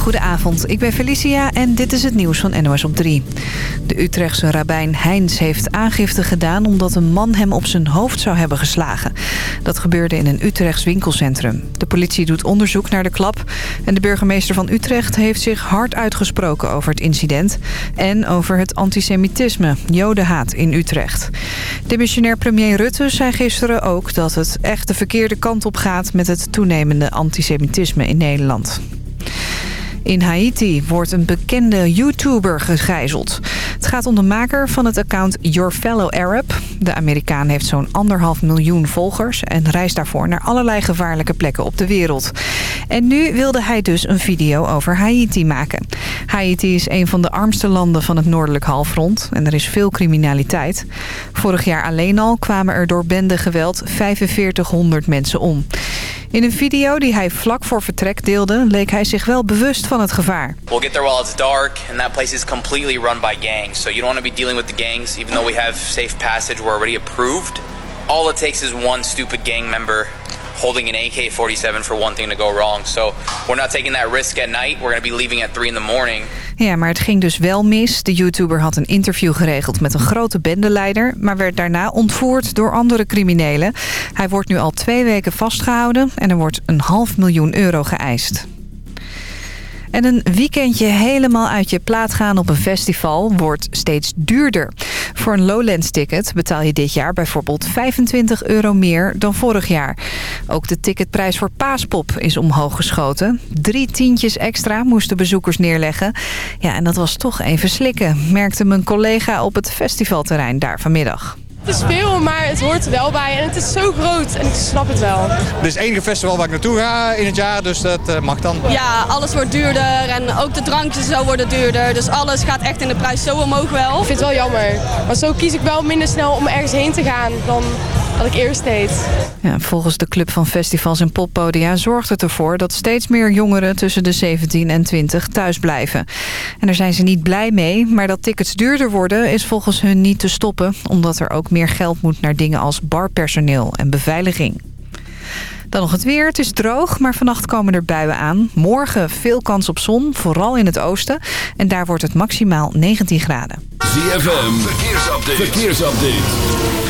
Goedenavond, ik ben Felicia en dit is het nieuws van NOS op 3. De Utrechtse rabbijn Heins heeft aangifte gedaan... omdat een man hem op zijn hoofd zou hebben geslagen. Dat gebeurde in een Utrechts winkelcentrum. De politie doet onderzoek naar de klap... en de burgemeester van Utrecht heeft zich hard uitgesproken over het incident... en over het antisemitisme, jodenhaat in Utrecht. Demissionair premier Rutte zei gisteren ook... dat het echt de verkeerde kant op gaat met het toenemende antisemitisme in Nederland. In Haiti wordt een bekende YouTuber gegijzeld. Het gaat om de maker van het account Your Fellow Arab. De Amerikaan heeft zo'n anderhalf miljoen volgers... en reist daarvoor naar allerlei gevaarlijke plekken op de wereld. En nu wilde hij dus een video over Haiti maken. Haiti is een van de armste landen van het noordelijk halfrond... en er is veel criminaliteit. Vorig jaar alleen al kwamen er door bendegeweld 4500 mensen om. In een video die hij vlak voor vertrek deelde... leek hij zich wel bewust van het gevaar. We'll get there while it's dark and that place is completely run by gangs. So you don't want to be dealing with the gangs even though we have safe passage, we're already approved. All it takes is one stupid gang member holding an AK-47 for one thing to go wrong. So we're not taking that risk at night. We're going to be leaving at 3 in the morning. Ja, maar het ging dus wel mis. De YouTuber had een interview geregeld met een grote bendeleider... maar werd daarna ontvoerd door andere criminelen. Hij wordt nu al twee weken vastgehouden... en er wordt een half miljoen euro geëist. En een weekendje helemaal uit je plaat gaan op een festival wordt steeds duurder. Voor een Lowlands ticket betaal je dit jaar bijvoorbeeld 25 euro meer dan vorig jaar. Ook de ticketprijs voor Paaspop is omhoog geschoten. Drie tientjes extra moesten bezoekers neerleggen. Ja, en dat was toch even slikken, merkte mijn collega op het festivalterrein daar vanmiddag. Het is veel, maar het hoort er wel bij en het is zo groot en ik snap het wel. Dit is het enige festival waar ik naartoe ga in het jaar, dus dat uh, mag dan. Ja, alles wordt duurder en ook de drankjes zo worden duurder. Dus alles gaat echt in de prijs zo omhoog wel. Ik vind het wel jammer, maar zo kies ik wel minder snel om ergens heen te gaan dan wat ik eerst deed. Ja, volgens de Club van Festivals en Poppodia zorgt het ervoor... dat steeds meer jongeren tussen de 17 en 20 thuis blijven. En daar zijn ze niet blij mee, maar dat tickets duurder worden... is volgens hun niet te stoppen, omdat er ook meer geld moet... naar dingen als barpersoneel en beveiliging. Dan nog het weer. Het is droog, maar vannacht komen er buien aan. Morgen veel kans op zon, vooral in het oosten. En daar wordt het maximaal 19 graden. ZFM, verkeersupdate. verkeersupdate.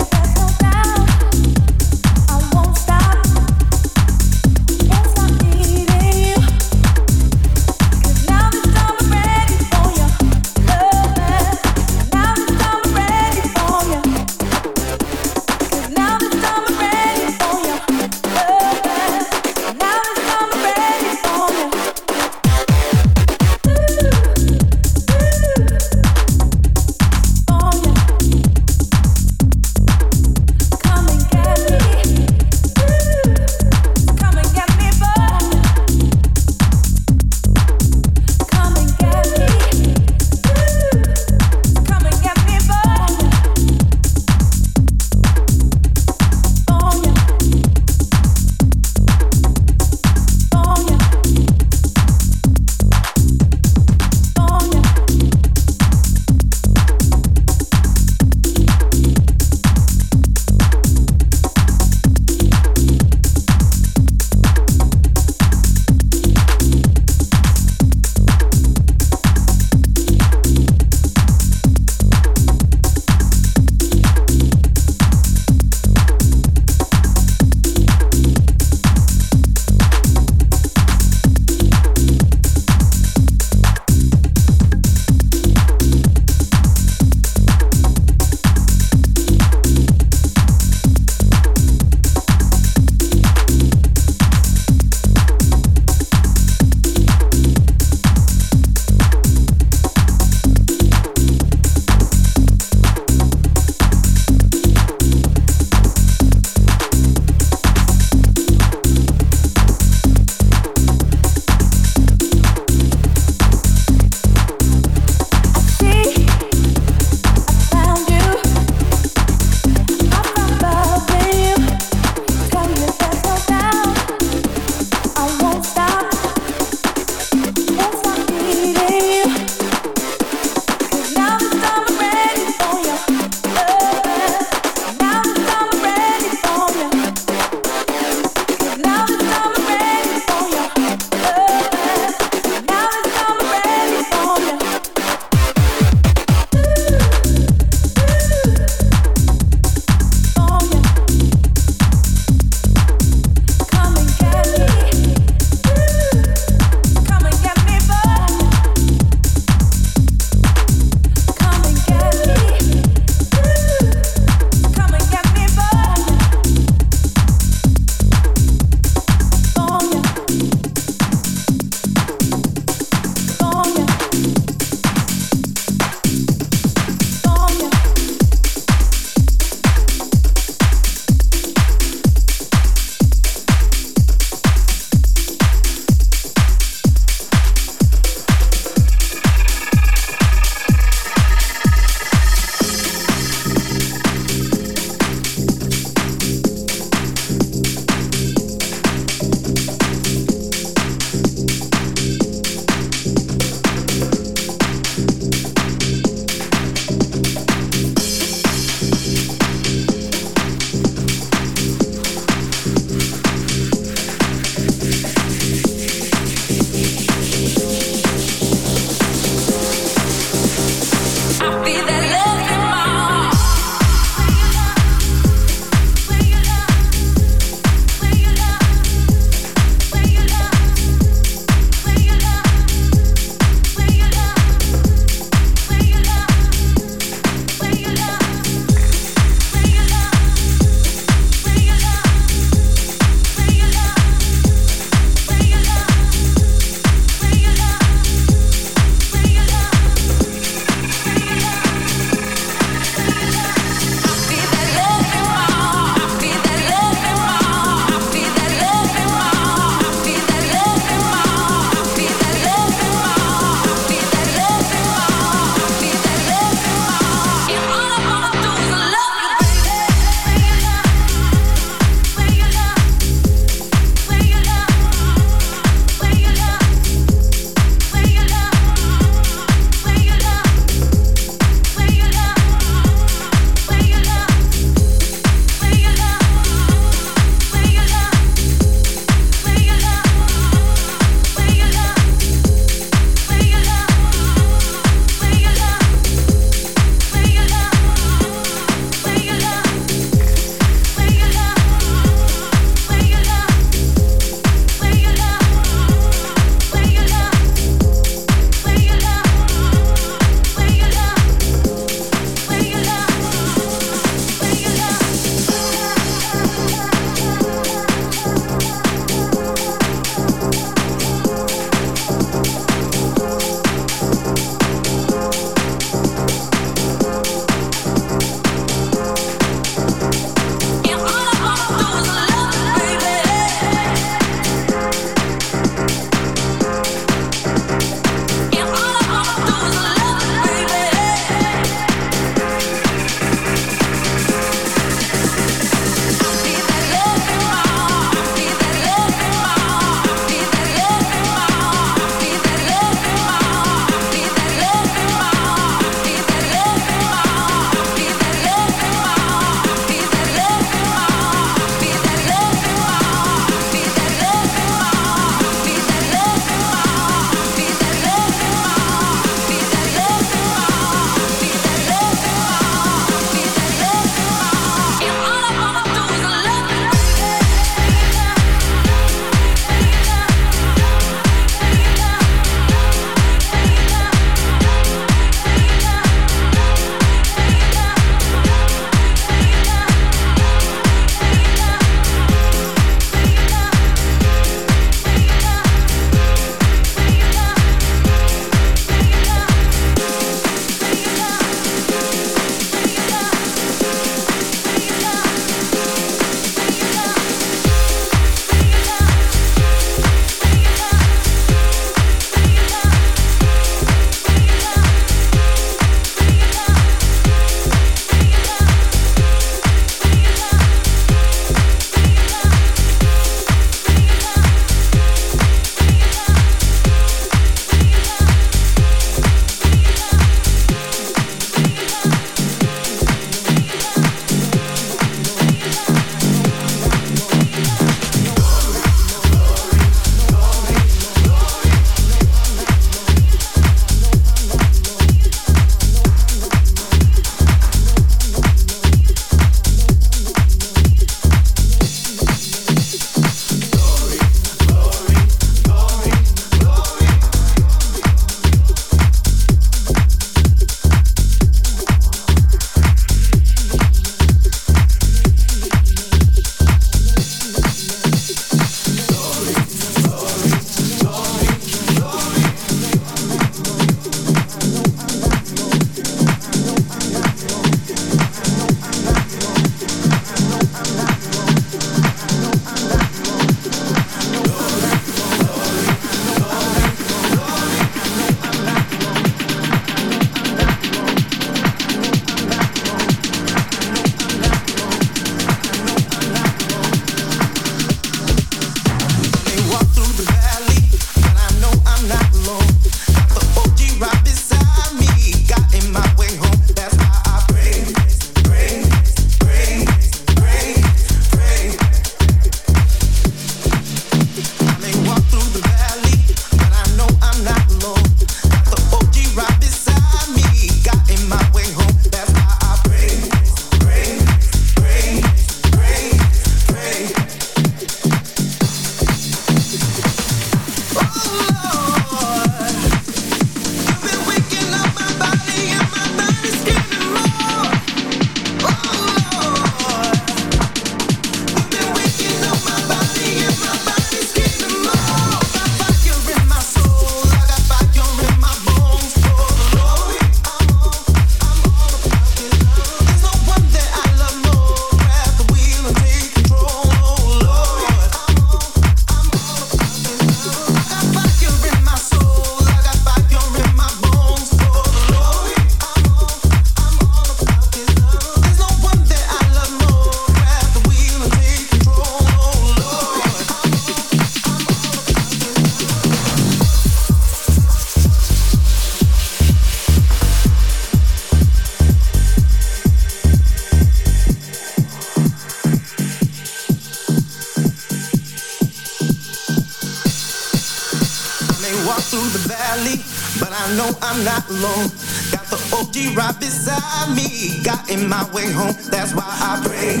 beside me got in my way home. That's why I pray.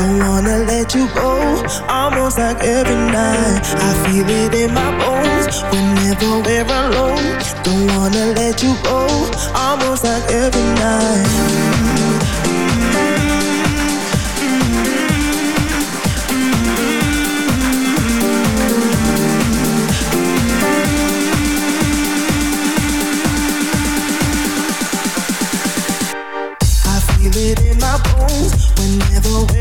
Don't wanna let you go. Almost like every night, I feel it in my bones. Whenever we're alone, don't wanna let you go. Almost like every night.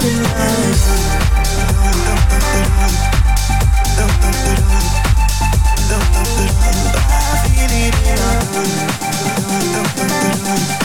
Thank back.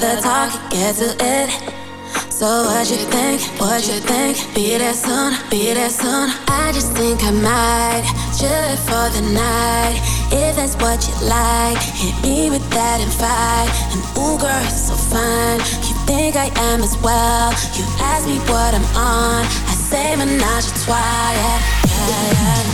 The talk get to it. So what you think? What you think? Be there soon, be there soon. I just think I might chill for the night. If that's what you like, hit me with that and fight. And ooh, girl, you're so fine. You think I am as well? You ask me what I'm on. I say menage yeah, yeah, yeah,